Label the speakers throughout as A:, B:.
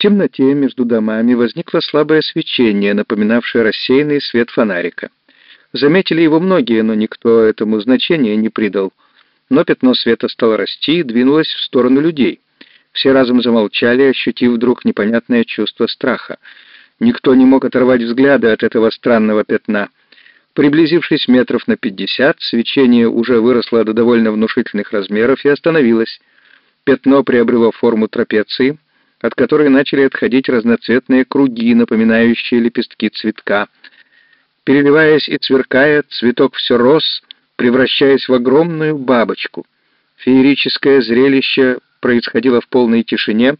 A: темноте между домами возникло слабое свечение, напоминавшее рассеянный свет фонарика. Заметили его многие, но никто этому значения не придал. Но пятно света стало расти и двинулось в сторону людей. Все разом замолчали, ощутив вдруг непонятное чувство страха. Никто не мог оторвать взгляда от этого странного пятна. Приблизившись метров на пятьдесят, свечение уже выросло до довольно внушительных размеров и остановилось. Пятно приобрело форму трапеции, от которой начали отходить разноцветные круги, напоминающие лепестки цветка. Переливаясь и сверкая, цветок все рос, превращаясь в огромную бабочку. Феерическое зрелище происходило в полной тишине,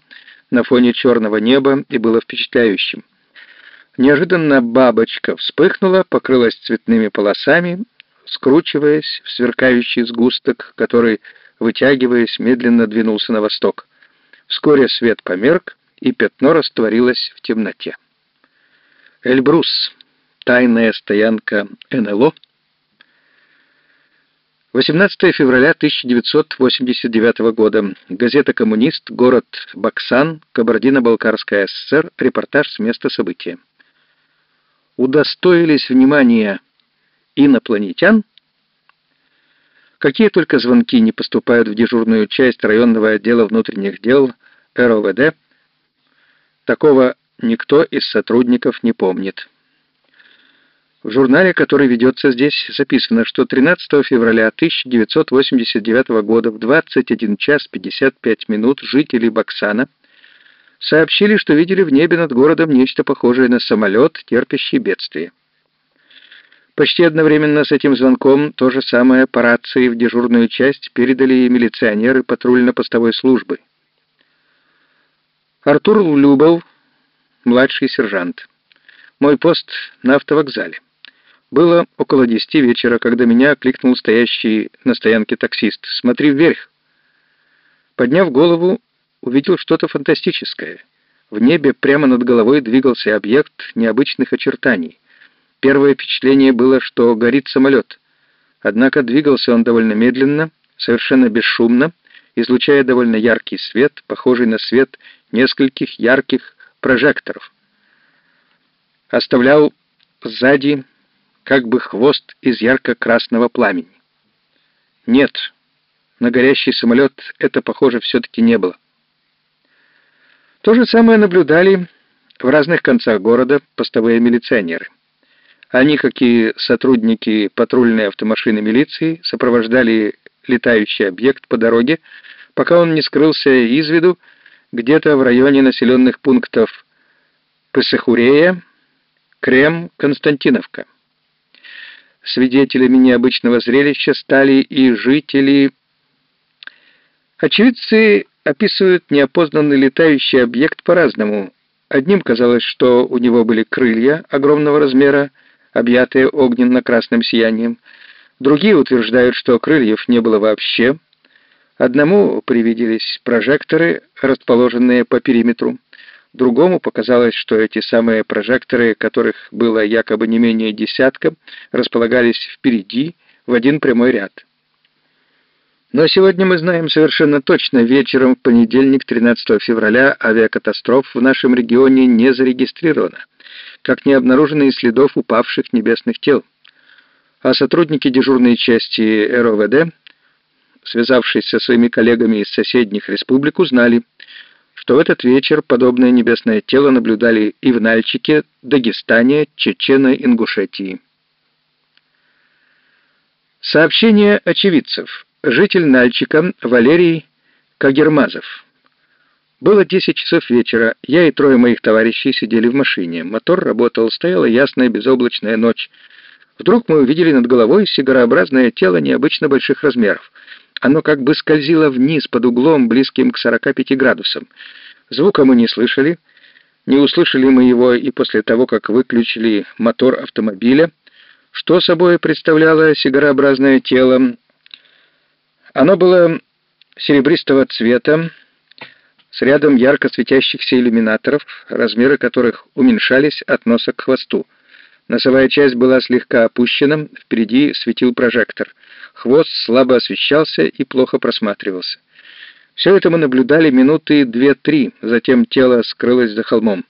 A: на фоне черного неба и было впечатляющим. Неожиданно бабочка вспыхнула, покрылась цветными полосами, скручиваясь в сверкающий сгусток, который, вытягиваясь, медленно двинулся на восток. Вскоре свет померк, и пятно растворилось в темноте. Эльбрус. Тайная стоянка НЛО. 18 февраля 1989 года. Газета «Коммунист», город Баксан, Кабардино-Балкарская ССР, репортаж с места события удостоились внимания инопланетян, какие только звонки не поступают в дежурную часть районного отдела внутренних дел РОВД, такого никто из сотрудников не помнит. В журнале, который ведется здесь, записано, что 13 февраля 1989 года в 21 час 55 минут жители Баксана – сообщили, что видели в небе над городом нечто похожее на самолет, терпящий бедствие. Почти одновременно с этим звонком то же самое по рации в дежурную часть передали и милиционеры патрульно-постовой службы. Артур Любов, младший сержант. Мой пост на автовокзале. Было около десяти вечера, когда меня окликнул стоящий на стоянке таксист. «Смотри вверх!» Подняв голову, увидел что-то фантастическое. В небе прямо над головой двигался объект необычных очертаний. Первое впечатление было, что горит самолет. Однако двигался он довольно медленно, совершенно бесшумно, излучая довольно яркий свет, похожий на свет нескольких ярких прожекторов. Оставлял сзади как бы хвост из ярко-красного пламени. Нет, на горящий самолет это, похоже, все-таки не было. То же самое наблюдали в разных концах города постовые милиционеры. Они, как и сотрудники патрульной автомашины милиции, сопровождали летающий объект по дороге, пока он не скрылся из виду где-то в районе населенных пунктов Пысахурея, Крем, Константиновка. Свидетелями необычного зрелища стали и жители. Очевидцы описывают неопознанный летающий объект по-разному. Одним казалось, что у него были крылья огромного размера, объятые огненно-красным сиянием. Другие утверждают, что крыльев не было вообще. Одному привиделись прожекторы, расположенные по периметру. Другому показалось, что эти самые прожекторы, которых было якобы не менее десятка, располагались впереди в один прямой ряд. Но сегодня мы знаем совершенно точно, вечером в понедельник, 13 февраля, авиакатастроф в нашем регионе не зарегистрировано, как не обнаружено и следов упавших небесных тел. А сотрудники дежурной части РОВД, связавшись со своими коллегами из соседних республик, узнали, что в этот вечер подобное небесное тело наблюдали и в Нальчике, Дагестане, Чечено-Ингушетии. Сообщение очевидцев житель Нальчика Валерий Кагермазов. Было 10 часов вечера, я и трое моих товарищей сидели в машине. Мотор работал, стояла ясная безоблачная ночь. Вдруг мы увидели над головой сигарообразное тело необычно больших размеров. Оно как бы скользило вниз под углом, близким к 45 градусам. Звука мы не слышали. Не услышали мы его и после того, как выключили мотор автомобиля. Что собой представляло сигарообразное тело, оно было серебристого цвета, с рядом ярко светящихся иллюминаторов, размеры которых уменьшались от носа к хвосту. Носовая часть была слегка опущена, впереди светил прожектор. Хвост слабо освещался и плохо просматривался. Все это мы наблюдали минуты две-три, затем тело скрылось за холмом.